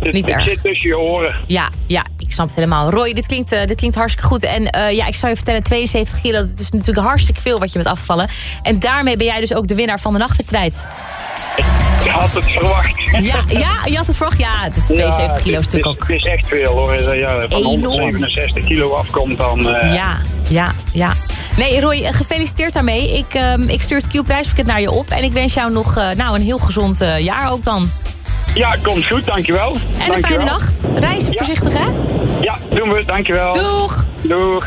Dus niet erg. zit tussen je oren. Ja, ja, ik snap het helemaal. Roy, dit klinkt, eh, dit klinkt hartstikke goed. En eh, ja, ik zou je vertellen, 72 kilo, dat is natuurlijk hartstikke veel wat je met afvallen. En daarmee ben jij dus ook de winnaar van de nachtwedstrijd. Ik had het verwacht. Ja, ja je had het verwacht? Ja, 72 kilo is natuurlijk ook. Het is echt veel hoor. Ja, van 167 kilo afkomt dan... Eh. Ja, ja, ja. Nee, Roy, gefeliciteerd daarmee. Ik, ehm, ik stuur het Q-prijspakket naar je op. En ik wens jou nog nou, een heel gezond jaar ook dan. Ja, komt goed, dankjewel. En een fijne nacht. Reizen voorzichtig, hè? Ja, doen we. Dankjewel. Doeg. Doeg.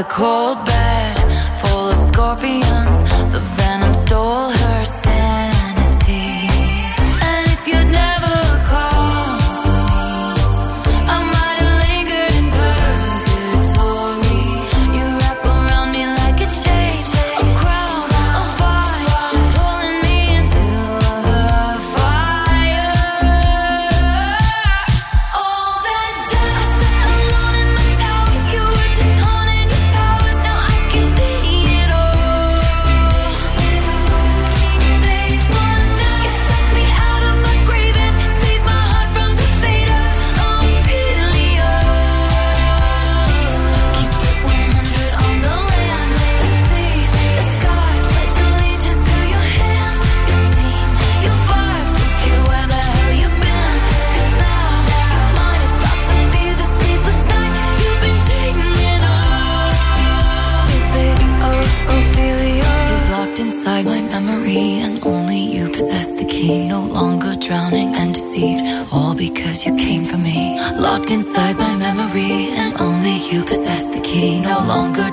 a cold bed full of scorpions.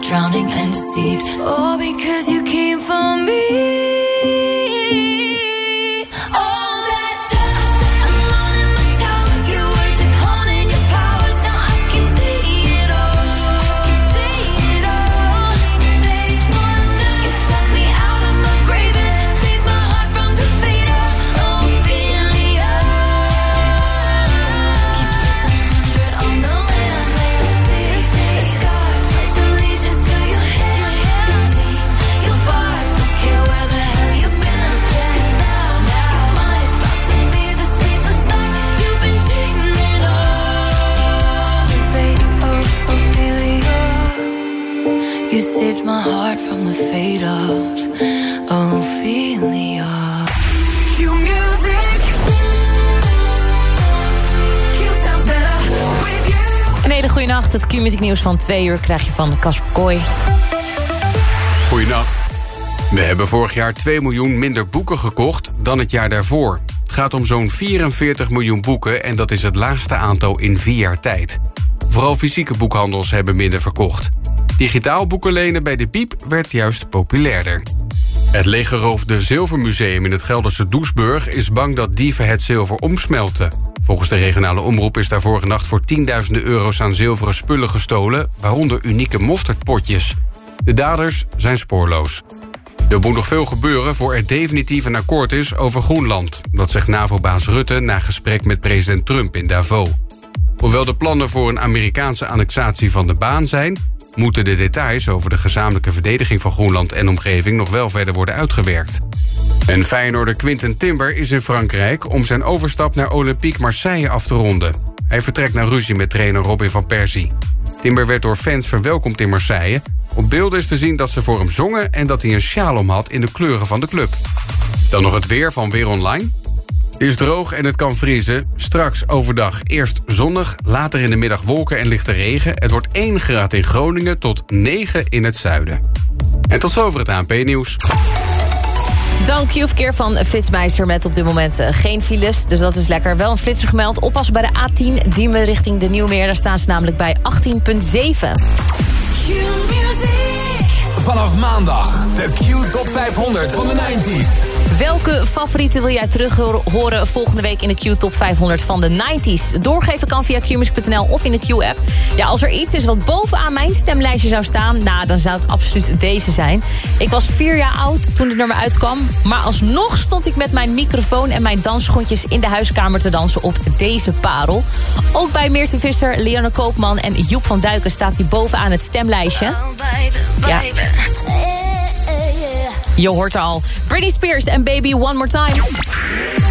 drowning and deceived. All because. nieuws van twee uur krijg je van Kasper Kooi. Goeienacht. We hebben vorig jaar 2 miljoen minder boeken gekocht dan het jaar daarvoor. Het gaat om zo'n 44 miljoen boeken en dat is het laagste aantal in vier jaar tijd. Vooral fysieke boekhandels hebben minder verkocht. Digitaal boeken lenen bij de piep werd juist populairder. Het legeroofde zilvermuseum in het Gelderse Doesburg is bang dat dieven het zilver omsmelten. Volgens de regionale omroep is daar vorige nacht voor tienduizenden euro's aan zilveren spullen gestolen, waaronder unieke mosterdpotjes. De daders zijn spoorloos. Er moet nog veel gebeuren voor er definitief een akkoord is over Groenland. Dat zegt NAVO-baas Rutte na gesprek met president Trump in Davos. Hoewel de plannen voor een Amerikaanse annexatie van de baan zijn, moeten de details over de gezamenlijke verdediging van Groenland en omgeving... nog wel verder worden uitgewerkt. En Feyenoorder Quinten Timber is in Frankrijk... om zijn overstap naar Olympique Marseille af te ronden. Hij vertrekt naar ruzie met trainer Robin van Persie. Timber werd door fans verwelkomd in Marseille. Op beelden is te zien dat ze voor hem zongen... en dat hij een sjaal om had in de kleuren van de club. Dan nog het weer van Weer Online. Het is droog en het kan vriezen. Straks overdag eerst zonnig, later in de middag wolken en lichte regen. Het wordt 1 graad in Groningen tot 9 in het zuiden. En tot zover het ANP-nieuws. Dan Q-verkeer van Flitsmeister met op dit moment eh, geen files. Dus dat is lekker. Wel een flitser gemeld. Oppassen bij de A10 Diemen richting de Nieuwmeer. Daar staan ze namelijk bij 18,7. Vanaf maandag de Q Top 500 van de 90s. Welke favorieten wil jij terug horen volgende week in de Q Top 500 van de 90s? Doorgeven kan via qmusic.nl of in de Q-app. Ja, als er iets is wat bovenaan mijn stemlijstje zou staan... nou, dan zou het absoluut deze zijn. Ik was vier jaar oud toen het nummer uitkwam... maar alsnog stond ik met mijn microfoon en mijn dansschoentjes... in de huiskamer te dansen op deze parel. Ook bij Meerte Visser, Leanne Koopman en Joep van Duiken... staat hij bovenaan het stemlijstje. Ja. Je hoort al. Britney Spears en Baby One More Time.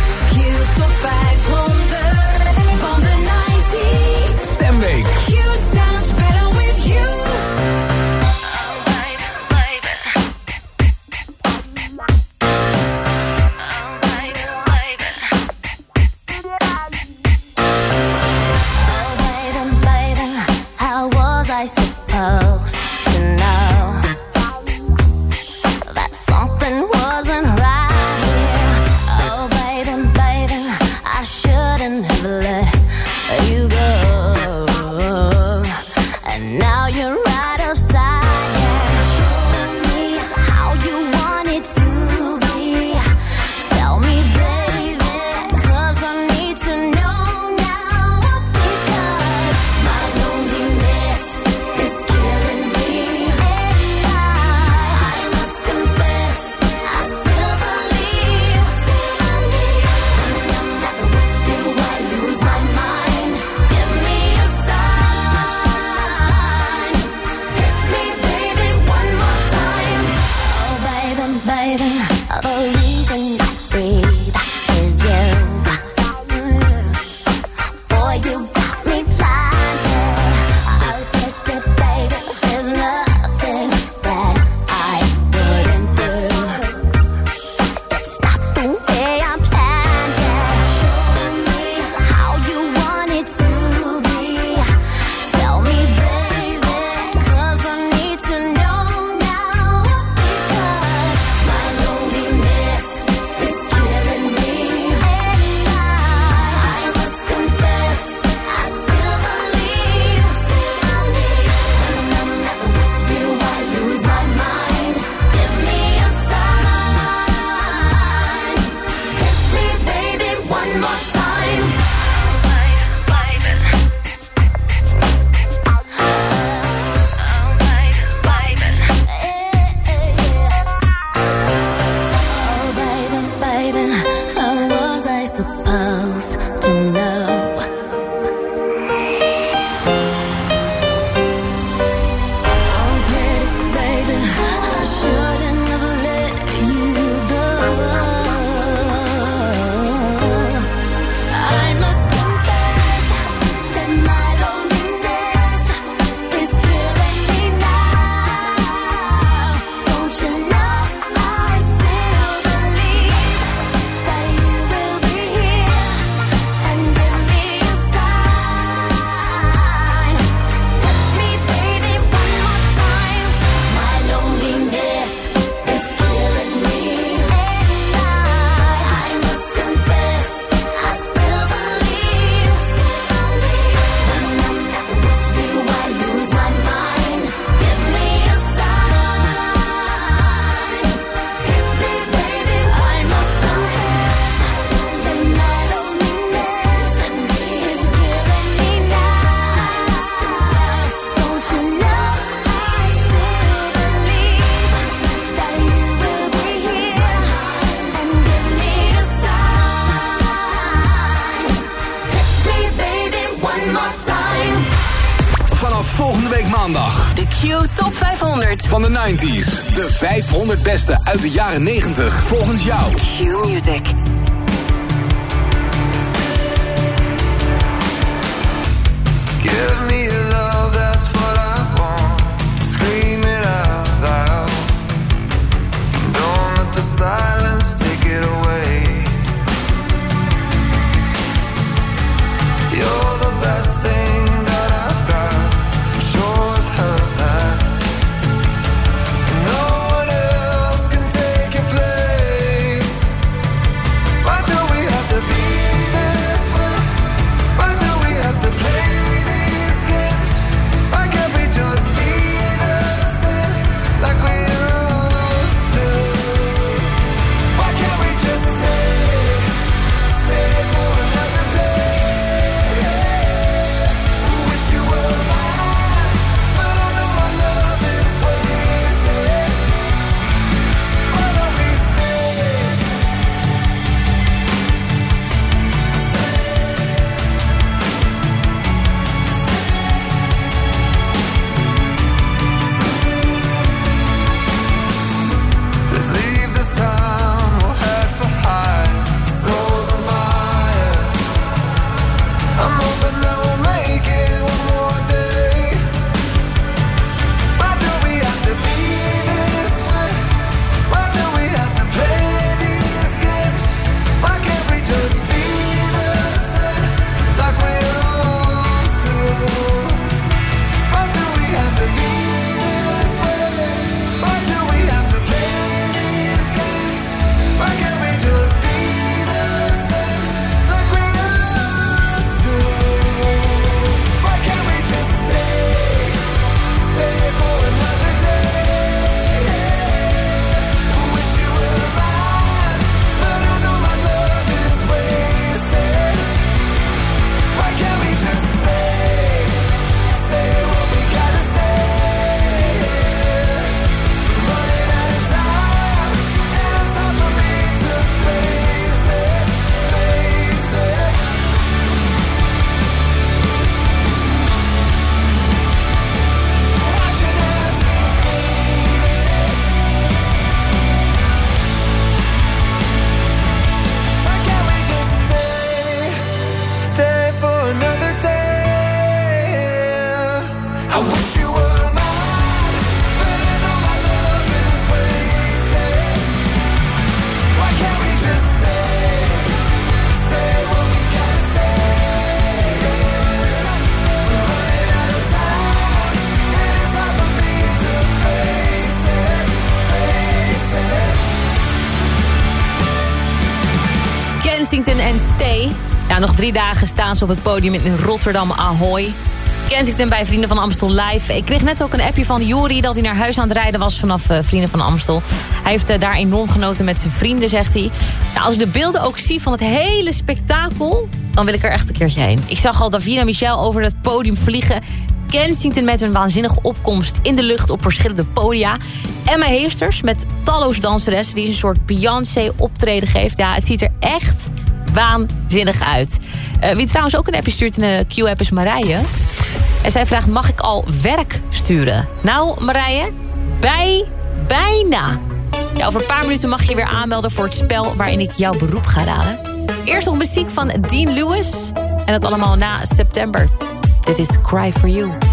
De jaren 90. Volgens jou. En Stay. Ja, nog drie dagen staan ze op het podium in Rotterdam Ahoy. Kensington bij Vrienden van Amstel live. Ik kreeg net ook een appje van Jori dat hij naar huis aan het rijden was vanaf eh, Vrienden van Amstel. Hij heeft eh, daar enorm genoten met zijn vrienden, zegt hij. Nou, als ik de beelden ook zie van het hele spektakel, dan wil ik er echt een keertje heen. Ik zag al Davina Michel over het podium vliegen. Kensington met een waanzinnige opkomst in de lucht op verschillende podia. Emma Heesters met talloze danseressen die een soort Beyoncé optreden geeft. Ja, het ziet er echt waanzinnig uit. Eh, wie trouwens ook een appje stuurt in de Q-app is Marije. En zij vraagt, mag ik al werk sturen? Nou, Marije, bij, bijna. Ja, over een paar minuten mag je weer aanmelden voor het spel waarin ik jouw beroep ga raden. Eerst nog muziek van Dean Lewis. En dat allemaal na september. Dit is Cry For You.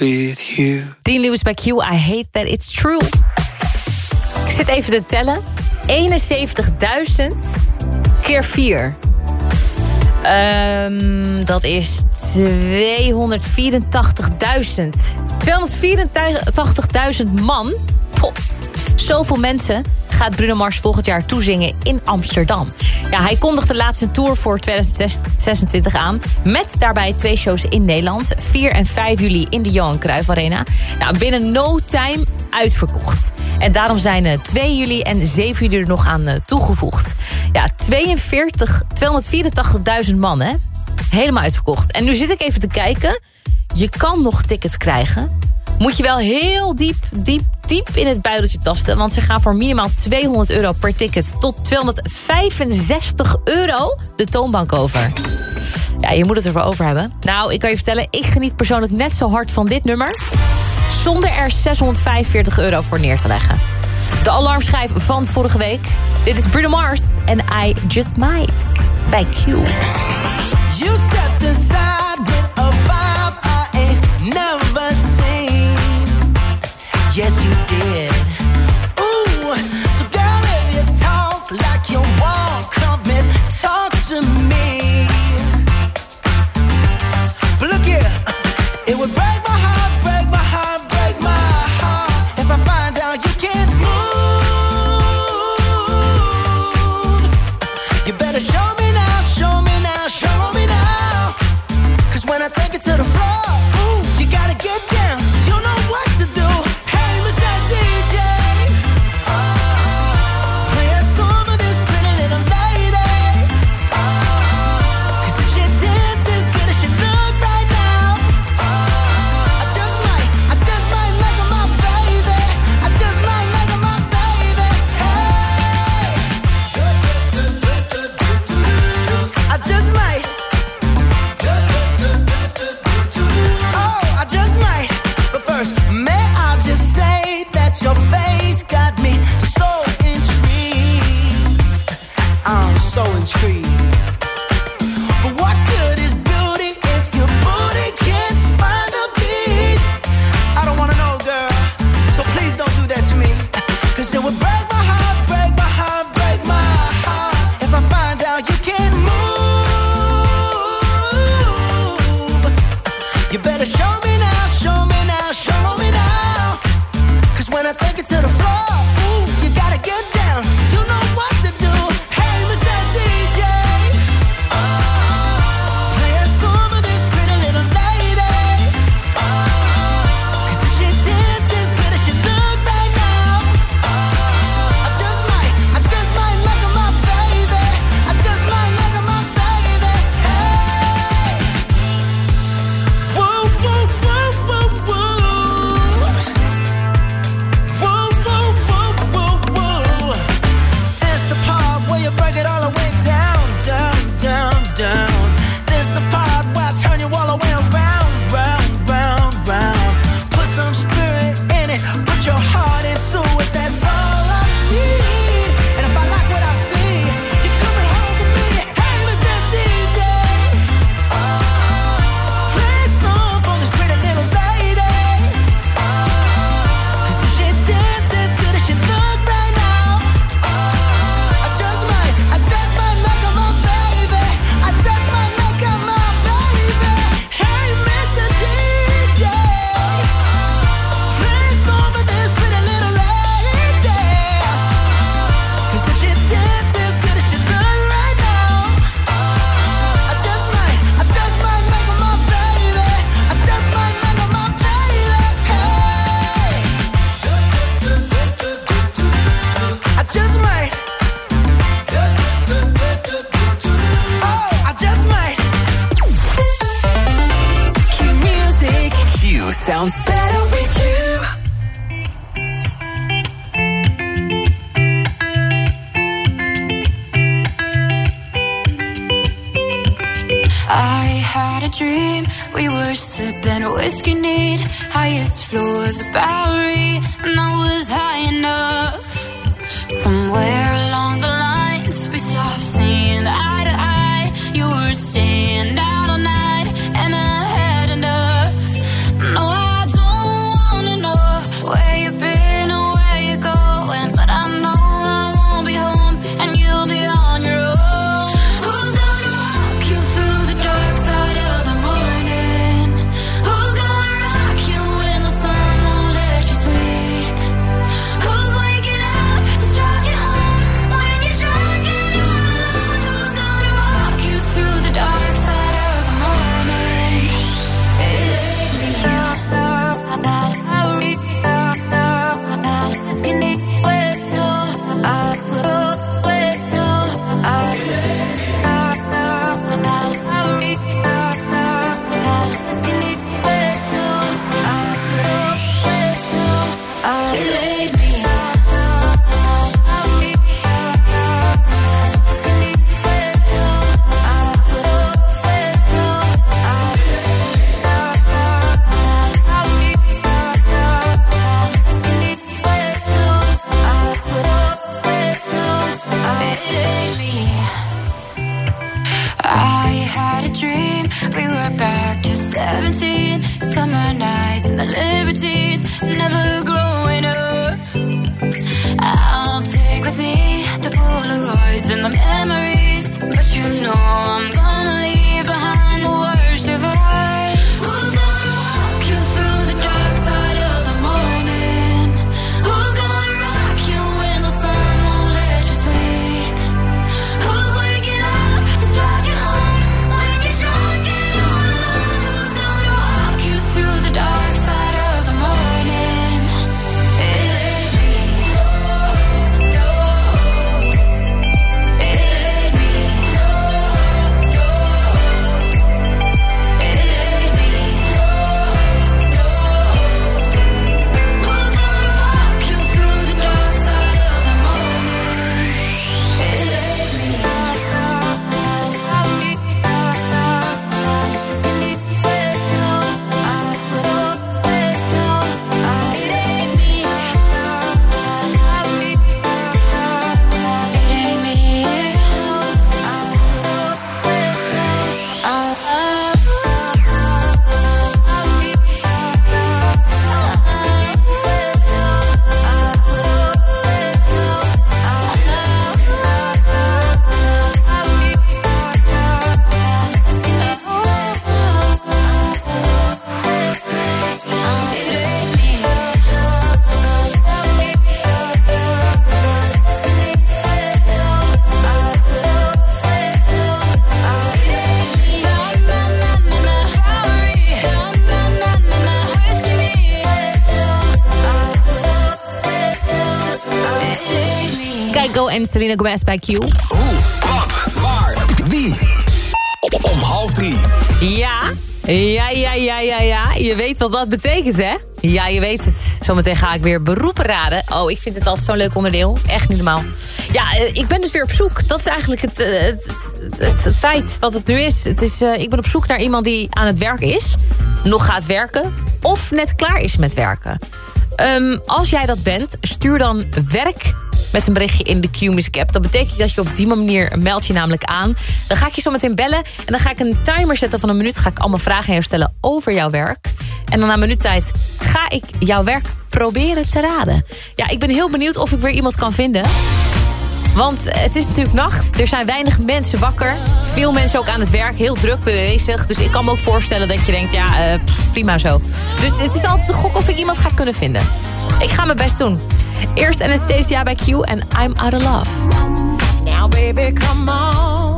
with you. Dean Lewis bij Q, I hate that it's true. Ik zit even te tellen. 71.000 keer 4. Ehm, dat is 284.000. 284.000 man. Pop. Zoveel mensen gaat Bruno Mars volgend jaar toezingen in Amsterdam. Ja, hij kondigde de laatste tour voor 2026 aan... met daarbij twee shows in Nederland. 4 en 5 juli in de Johan Cruijff Arena. Nou, binnen no time uitverkocht. En daarom zijn eh, 2 juli en 7 juli er nog aan eh, toegevoegd. Ja, 284.000 man, hè? Helemaal uitverkocht. En nu zit ik even te kijken. Je kan nog tickets krijgen. Moet je wel heel diep, diep, diep in het buideltje tasten. Want ze gaan voor minimaal 200 euro per ticket tot 265 euro de toonbank over. Ja, je moet het ervoor over hebben. Nou, ik kan je vertellen, ik geniet persoonlijk net zo hard van dit nummer... zonder er 645 euro voor neer te leggen. De alarmschijf van vorige week. Dit is Bruno Mars en I Just Might bij Q. yes you did. sounds better with you. I had a dream, we were sipping whiskey neat, highest floor of the Bowery, and I was high enough somewhere. 17, summer nights and the libertines, never growing up. I'll take with me the Polaroids and the memories, but you know I'm gonna En Selena Gomez bij Q. Hoe, wat, waar, wie? Om half drie. Ja, ja, ja, ja, ja, ja. Je weet wat dat betekent, hè? Ja, je weet het. Zometeen ga ik weer beroepen raden. Oh, ik vind het altijd zo'n leuk onderdeel. Echt niet normaal. Ja, eh, ik ben dus weer op zoek. Dat is eigenlijk het, eh, het, het, het- het feit wat het nu is. Het is eh, ik ben op zoek naar iemand die aan het werk is. Nog gaat werken. Of net klaar is met werken. Ehm, als jij dat bent, stuur dan werk met een berichtje in de Q-Music app. Dat betekent dat je op die manier meld je namelijk aan. Dan ga ik je zo meteen bellen en dan ga ik een timer zetten van een minuut. Ga ik allemaal vragen aan jou stellen over jouw werk. En dan na een minuut tijd ga ik jouw werk proberen te raden. Ja, ik ben heel benieuwd of ik weer iemand kan vinden. Want het is natuurlijk nacht. Er zijn weinig mensen wakker. Veel mensen ook aan het werk. Heel druk bezig. Dus ik kan me ook voorstellen dat je denkt... ja, eh, prima zo. Dus het is altijd een gok of ik iemand ga kunnen vinden. Ik ga mijn best doen. Eerst Anastasia bij Q en I'm Out of Love. Now, baby, come on.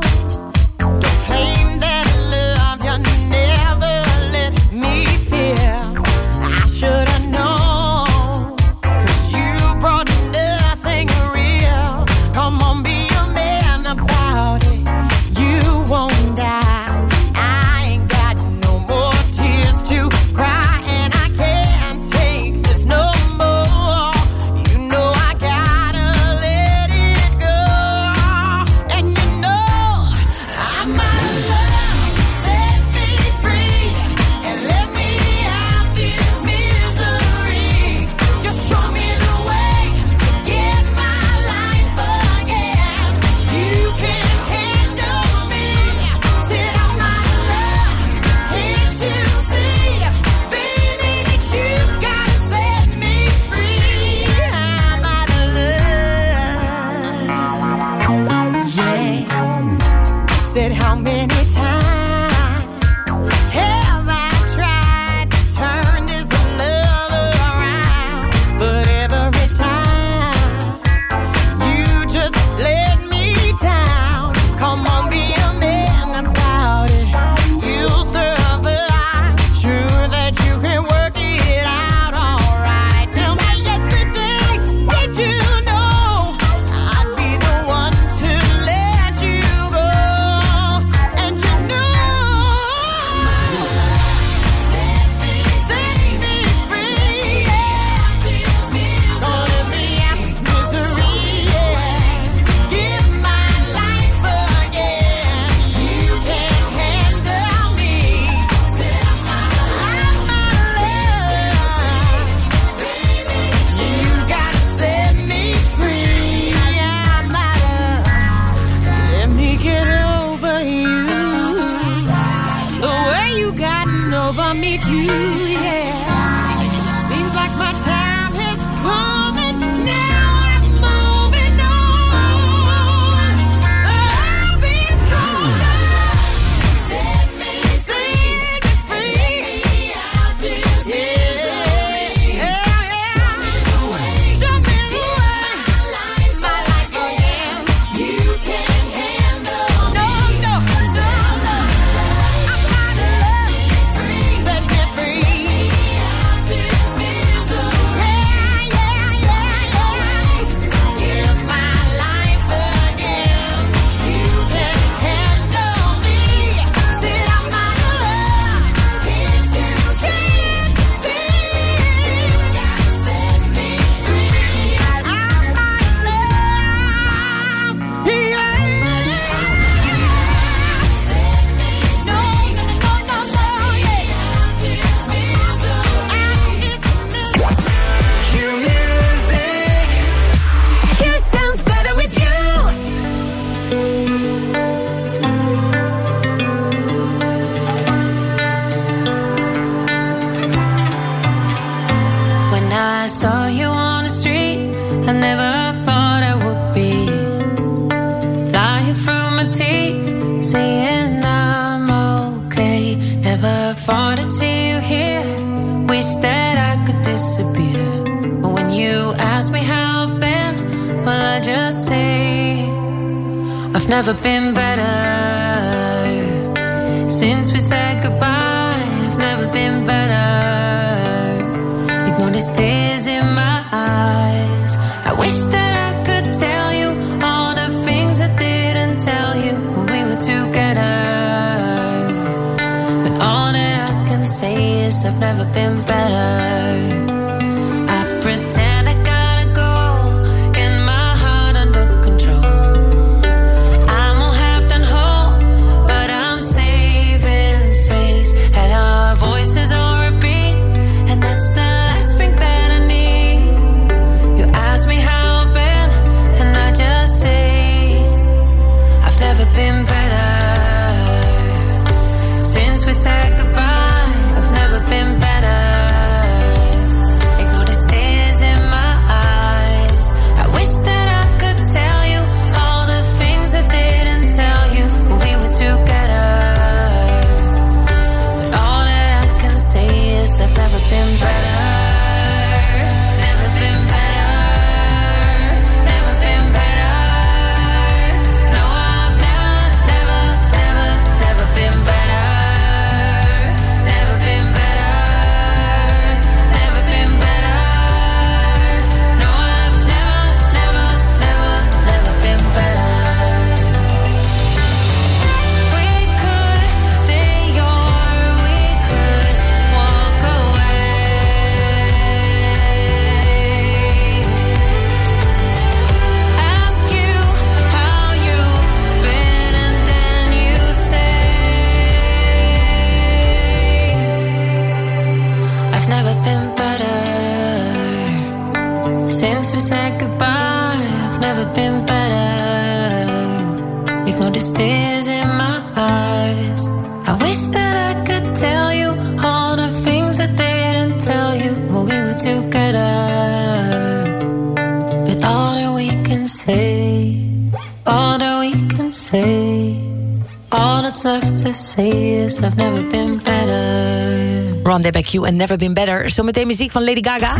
You and Never Been Better. Zometeen muziek van Lady Gaga.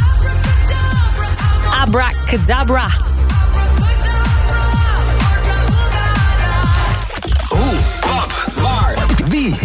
Abracadabra. Hoe, wat, waar, wie?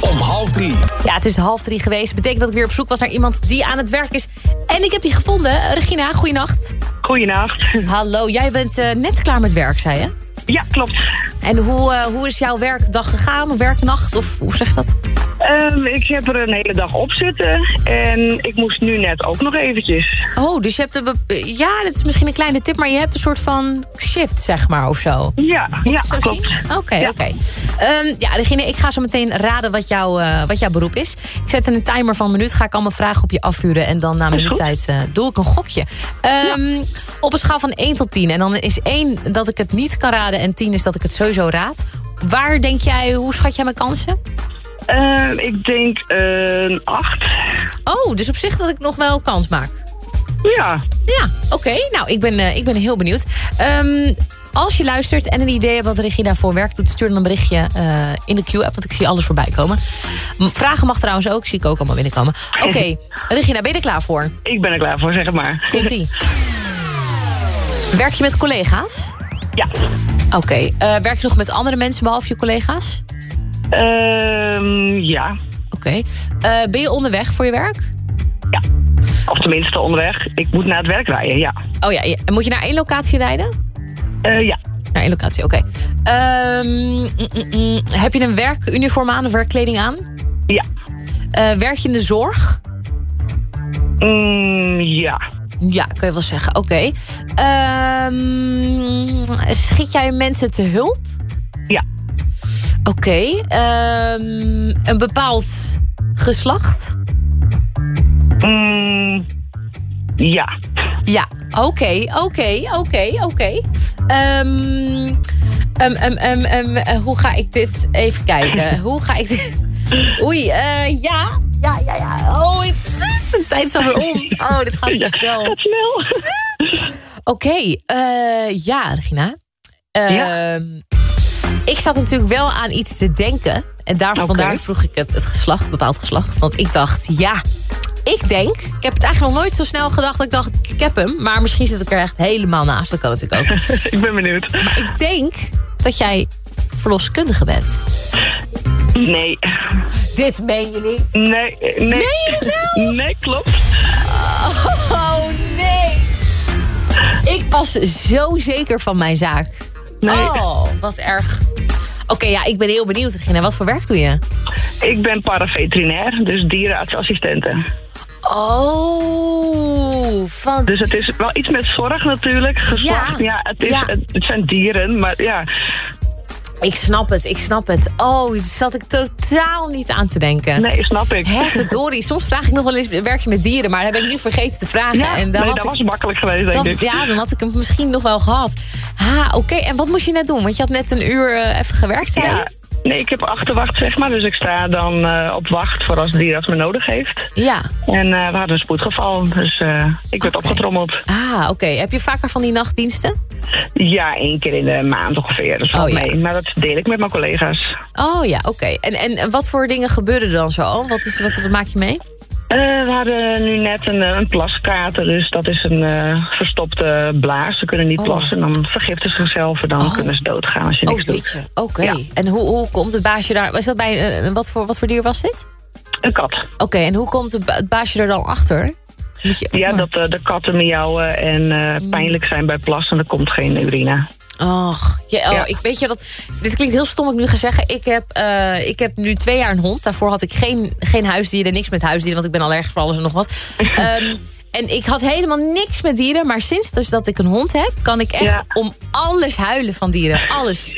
Om half drie. Ja, het is half drie geweest. Betekent dat ik weer op zoek was naar iemand die aan het werk is. En ik heb die gevonden. Regina, goeienacht. Goeienacht. Hallo, jij bent eh, net klaar met werk, zei je? Ja, klopt. En hoe, eh, hoe is jouw werkdag gegaan? Werknacht? Of hoe zeg je dat? Ehm, ik heb er een hele dag op zitten. En ik moest nu net ook nog eventjes. Oh, dus je hebt... Ja, dat is misschien een kleine tip. Maar je hebt een soort van shift, zeg maar, of zo. Ja, ja klopt. Oké, oké. Ja, okay. Ehm, ik ga zo meteen raden wat, jou, eh, wat jouw beroep is. Ik zet een timer van een minuut. Ga ik allemaal vragen op je afvuren. En dan na een tijd eh, doe ik een gokje. Ehm, op een schaal van 1 tot 10. En dan is 1 dat ik het niet kan raden en 10 is dat ik het sowieso raad. Waar denk jij, hoe schat jij mijn kansen? Ehm, ik denk een 8. Oh, dus op zich dat ik nog wel kans maak. Ja. Ja, oké. Nou, ik ben, eh, ik ben heel benieuwd. Ehm, als je luistert en een idee hebt wat Regina voor werk doet... stuur dan een berichtje eh, in de Q-app, want ik zie alles voorbij komen. Vragen mag trouwens ook, zie ik ook allemaal binnenkomen. Oké. Regina, nou ben je er klaar voor? Ik ben er klaar voor, zeg maar. Komt-ie. Werk je met collega's? Ja. Oké, eh, werk je nog met andere mensen behalve je collega's? Ehm, ja. Oké. Eh, ben je onderweg voor je werk? Of tenminste onderweg. Ik moet naar het werk rijden, ja. Oh ja, ja. En moet je naar één locatie rijden? Eh, ja. Naar één locatie, oké. Ehm, mm, mm, mm. Heb je een werkuniform aan of werkkleding aan? Ja. Werk je in de zorg? Mm, ja. Ja, kan je wel zeggen. Oké. Ehm, schiet jij mensen te hulp? Ja. Oké. Ehm, een bepaald geslacht? Mm, ja. Ja. Oké, oké, oké, oké. Ehm, ehm, ehm, ehm, ehm, eh, hoe ga ik dit even kijken? hoe ga ik dit... Oei, ja, ja. Tijd is alweer om. Oh, dit gaat zo snel. gaat snel. Oké, eh, ja, Regina. Ehm, Ja. Ik zat natuurlijk wel aan iets te denken. En daar, vandaar vroeg ik het, het geslacht, bepaald geslacht. Want ik dacht, ja, ik denk... Ik heb het eigenlijk nog nooit zo snel gedacht dat ik dacht, ik heb hem. Maar misschien zit ik er echt helemaal naast. Dat kan natuurlijk ook. ik ben benieuwd. maar ik denk dat jij verloskundige bent. Nee. Dit meen je niet. Nee, nee. Nee, klopt. Oh, nee. Ik was zo zeker van mijn zaak. Nee. Oh, wat erg. Oké, ja, ik ben heel benieuwd. Regina. Wat voor werk doe je? Ik ben paraveterinair, dus dierenartsassistenten. Oh, van... Dus het is wel iets met zorg natuurlijk. Geslacht, Ja. ja, het, is, Ja. Het, het zijn dieren, maar ja. Ik snap het, ik snap het. Oh, daar zat ik totaal niet aan te denken. Nee, snap ik. Verdorie. Soms vraag ik nog wel eens, werk je met dieren? Maar dat heb ik nu vergeten te vragen. Ja, en dan nee, dat ik- was makkelijk geweest, denk ik. Ja, dan had ik hem misschien nog wel gehad. Ha, oké. En wat moest je net doen? Want je had net een uur eh, even gewerkt, zei? Ja, nee, ik heb achterwacht, zeg maar. Dus ik sta dan eh, op wacht voor als de dierarts me nodig heeft. Ja. En eh, we hadden een spoedgeval, dus eh, ik werd opgetrommeld. Ah, oké. Heb je vaker van die nachtdiensten? Ja, één keer in de maand ongeveer. Dat Oh, ja. mee. Maar dat deel ik met mijn collega's. Oh ja, oké. En, en wat voor dingen gebeuren er dan zo? Wat, is, wat, wat maak je mee? Eh, we hadden nu net een, eh, een plaskater, dus dat is een eh, verstopte blaas. Ze kunnen niet Oh. plassen, dan vergiften ze zichzelf en dan kunnen ze doodgaan als je Oh, niks doet. Oké. Ja. En hoe, hoe komt het baasje daar... Was dat bij, eh, wat, voor, wat voor dier was dit? Een kat. Oké, en hoe komt het baasje er dan achter? Je, Ja, dat eh, de katten miauwen en eh, Mm. pijnlijk zijn bij plassen. Er komt geen urine. Och, ja, oh, Ja. ik weet je dat. Dit klinkt heel stom, ik nu ga zeggen. Ik heb, eh, ik heb nu twee jaar een hond. Daarvoor had ik geen, geen huisdieren, niks met huisdieren, want ik ben allergisch voor alles en nog wat. Ehm, en ik had helemaal niks met dieren, maar sinds dus dat ik een hond heb, kan ik echt Ja. om alles huilen van dieren. Alles.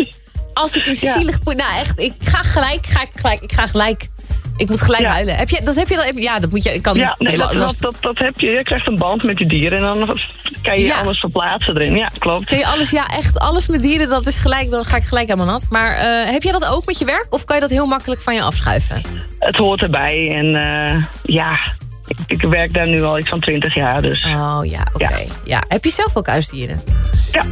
Als ik een Ja. zielig poe- Nou, echt, ik ga gelijk, ga ik gelijk, ik ga gelijk. Ik moet gelijk Ja. huilen. Heb je dat? Heb je dat? Ja, dat moet je. Ik kan Ja, nee, dat, dat, dat, dat heb je. Je krijgt een band met die dieren en dan kan je Ja. alles verplaatsen erin. Ja, klopt. Kun je alles, ja, echt alles met dieren, dat is gelijk, dan ga ik gelijk helemaal nat. Maar eh, heb jij dat ook met je werk? Of kan je dat heel makkelijk van je afschuiven? Het hoort erbij en eh, ja, ik, ik werk daar nu al iets van 20 jaar. Dus Oh ja, oké. Ja. Heb je zelf ook huisdieren? ja,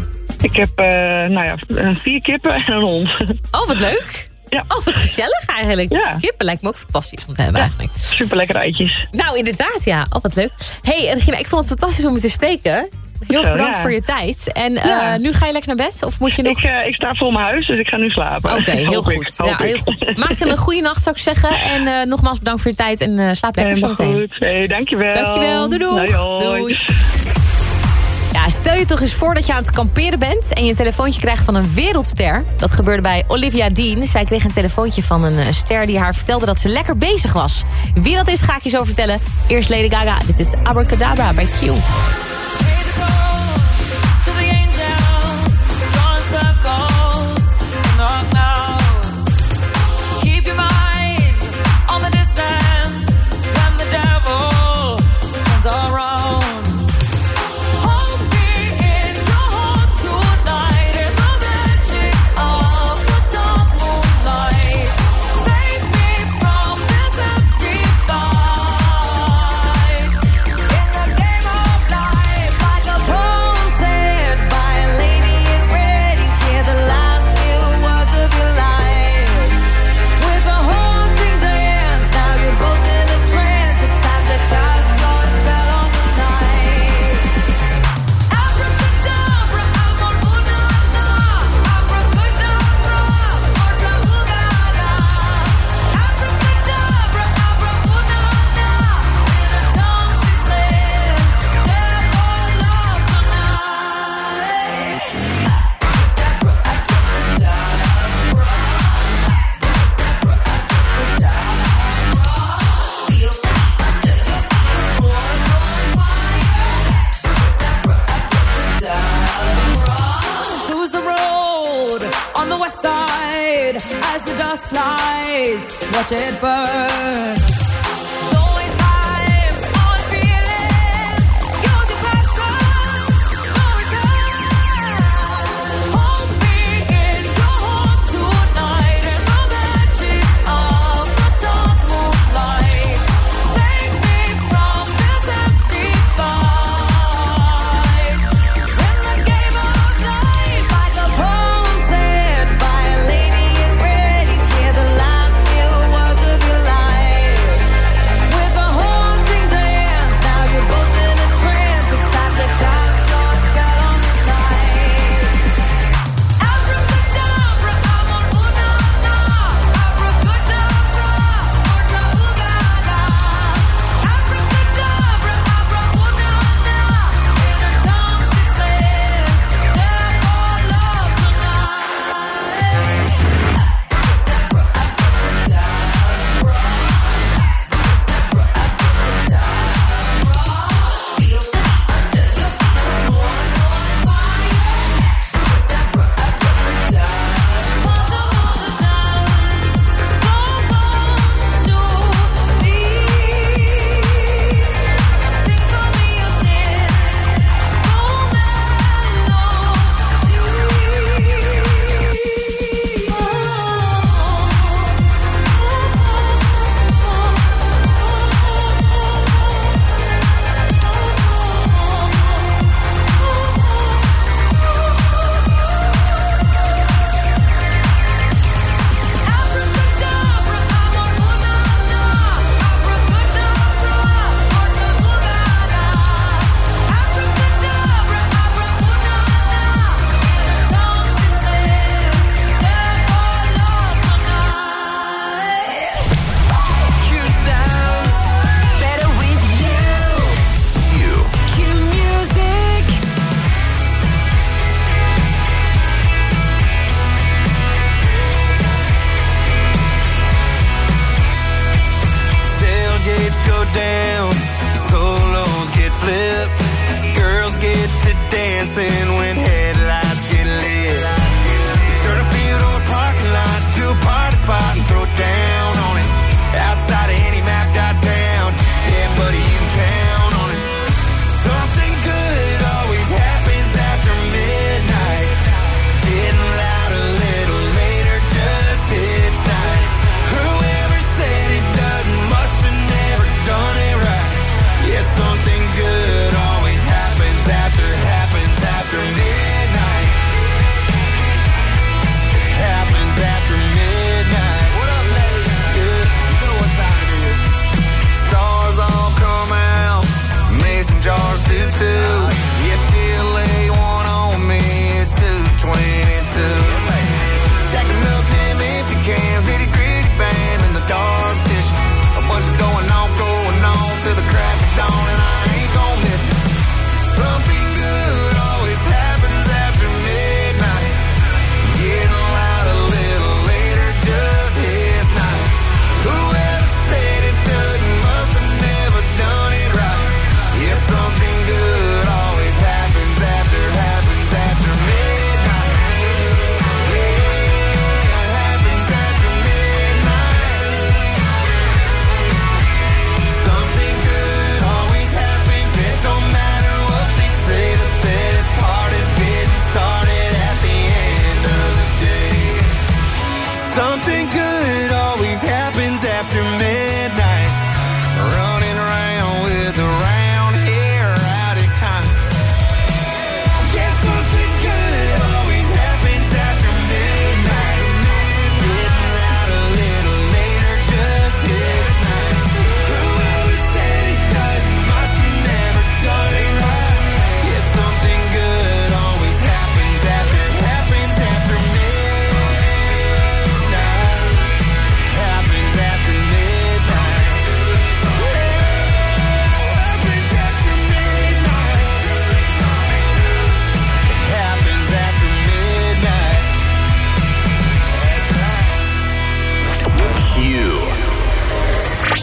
ik heb eh, nou ja, vier kippen en een hond. Oh, wat leuk. Ja. Oh, wat gezellig eigenlijk. Ja. Kippen lijkt me ook fantastisch om te hebben eigenlijk. Super lekker eitjes. Nou, inderdaad, ja. Oh, wat leuk. hey, Regina, ik vond het fantastisch om je te spreken. Heel erg bedankt ja. voor je tijd. En eh, nu ga je lekker naar bed? Of moet je nog... Ik, eh, ik sta voor mijn huis, dus ik ga nu slapen. Oké, heel ik, goed. hoop ja, heel goed. Maak een goede nacht, zou ik zeggen. En eh, nogmaals bedankt voor je tijd en slaap lekker zo meteen. goed. Hey, dankjewel. Dankjewel, doei doei. Doei. Stel je toch eens voor dat je aan het kamperen bent... en je een telefoontje krijgt van een wereldster. Dat gebeurde bij Olivia Dean. Zij kreeg een telefoontje van een eh, ster die haar vertelde dat ze lekker bezig was. Wie dat is, ga ik je zo vertellen. Eerst Lady Gaga. Dit is Abracadabra bij Q.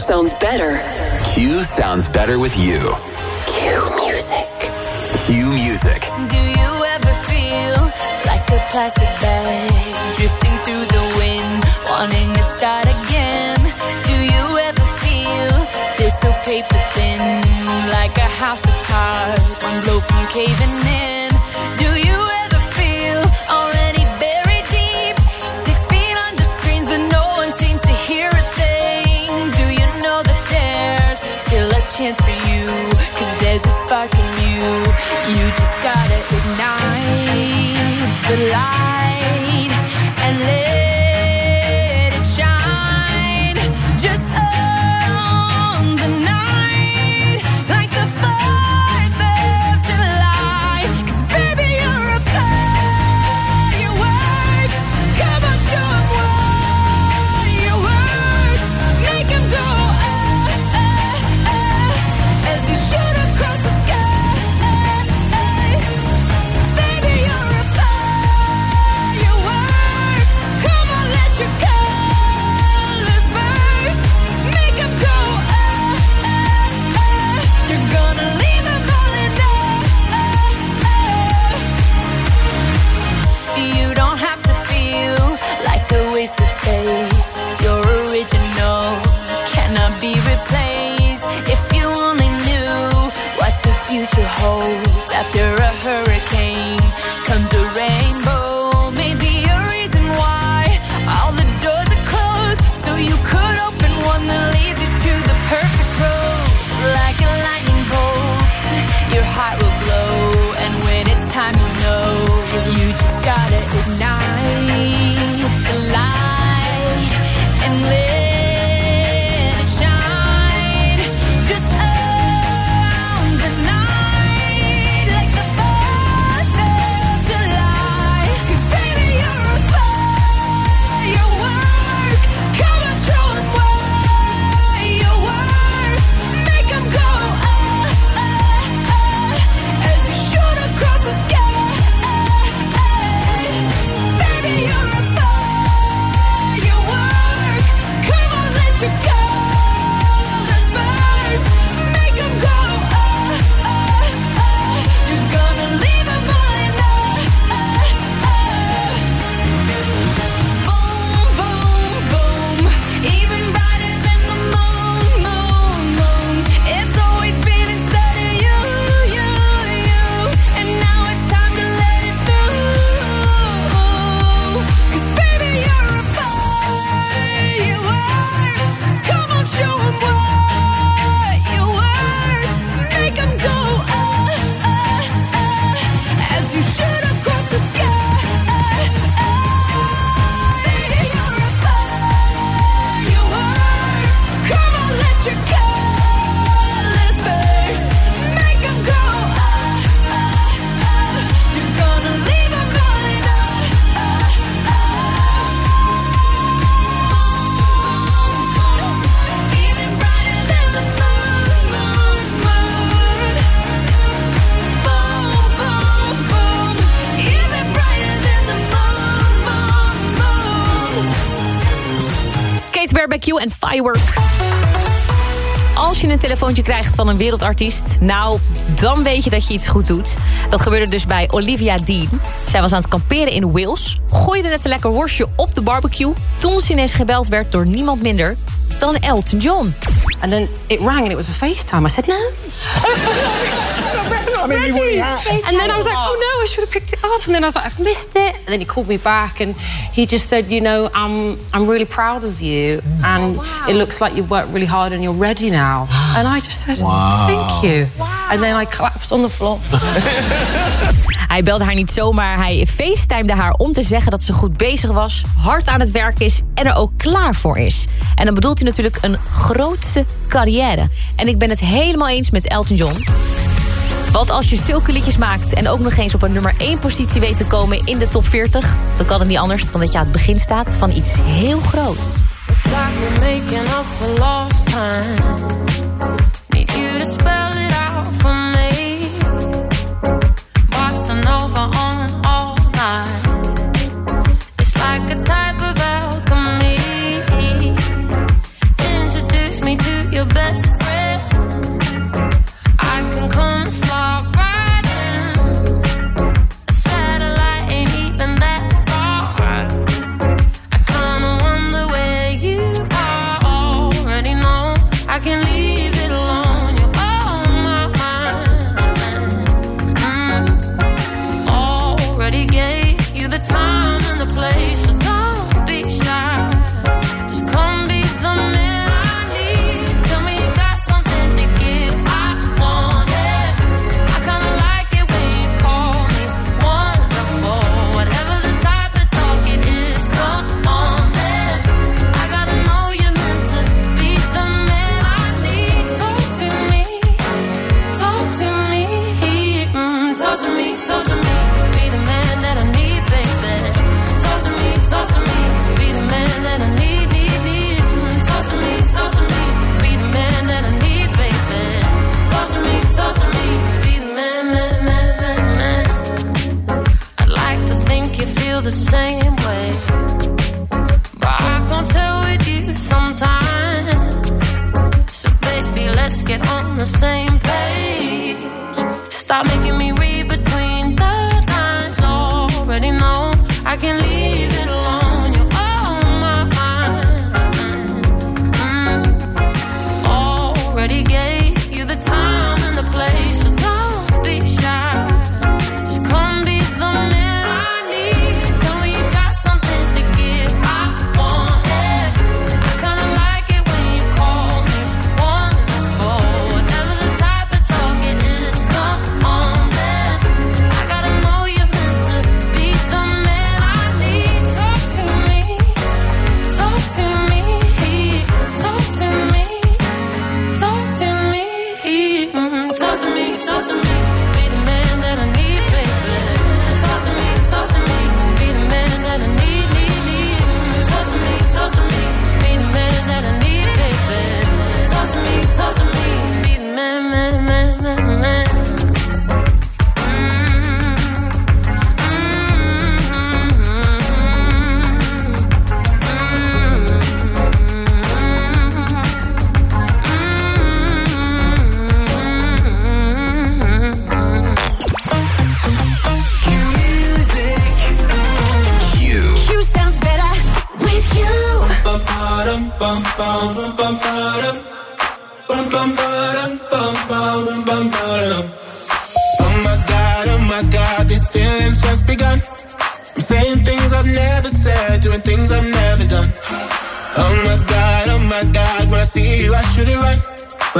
sounds better. Q sounds better with you. Q music. Q music. Do you ever feel like a plastic bag drifting through the wind, wanting to start again? Do you ever feel this so paper thin, like a house of cards, one blow from caving in? Do you ever? You just gotta ignite the light after Kate Barbecue en Firework. Als je een telefoontje krijgt van een wereldartiest... nou, dan weet je dat je iets goed doet. Dat gebeurde dus bij Olivia Dean. Zij was aan het kamperen in Wales... gooide net een lekker worstje op de barbecue... toen ze ineens gebeld werd door niemand minder dan Elton John. And then it rang and it was a FaceTime. I said, no. Had- And then I was like, oh no, I should have picked it up. And then I was like, I've missed it. And then he called me back and he just said, you know, I'm, I'm really proud of you. And it looks like you've worked really hard and you're ready now. and I just said, Wow. thank you. And then I collapsed on the floor. Hij belde haar niet zomaar, hij facetimede haar om te zeggen dat ze goed bezig was, hard aan het werk is en er ook klaar voor is. En dan bedoelt hij natuurlijk een grootste carrière. En ik ben het helemaal eens met Elton John. Want als je zulke liedjes maakt en ook nog eens op een nummer 1 positie weet te komen in de top 40... dan kan het niet anders dan dat je aan het begin staat van iets heel groots.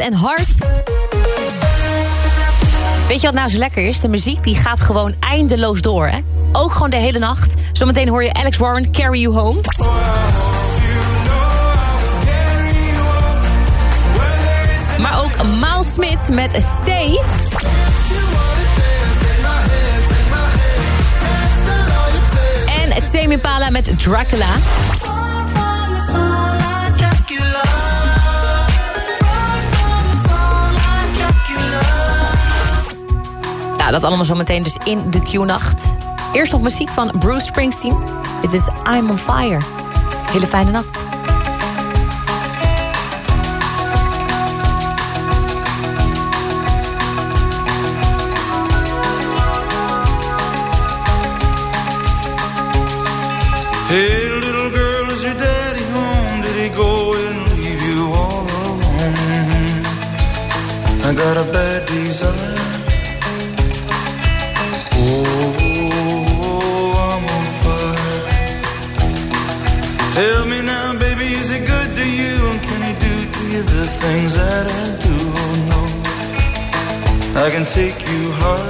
en Hart. Weet je wat nou zo lekker is? De muziek die gaat gewoon eindeloos door, hè? Ook gewoon de hele nacht. Zometeen hoor je Alex Warren, Carry You Home. Maar ook Maal Smith met Stay. En Tame Impala met Dracula. Nou, dat allemaal zo meteen dus in de Q-nacht. Eerst nog muziek van Bruce Springsteen. It is I'm on Fire. Hele fijne nacht. Hey little girl, is your daddy home? Did he go and leave you all alone? I got a bad desire the things that I do? Oh, no. I can take you high.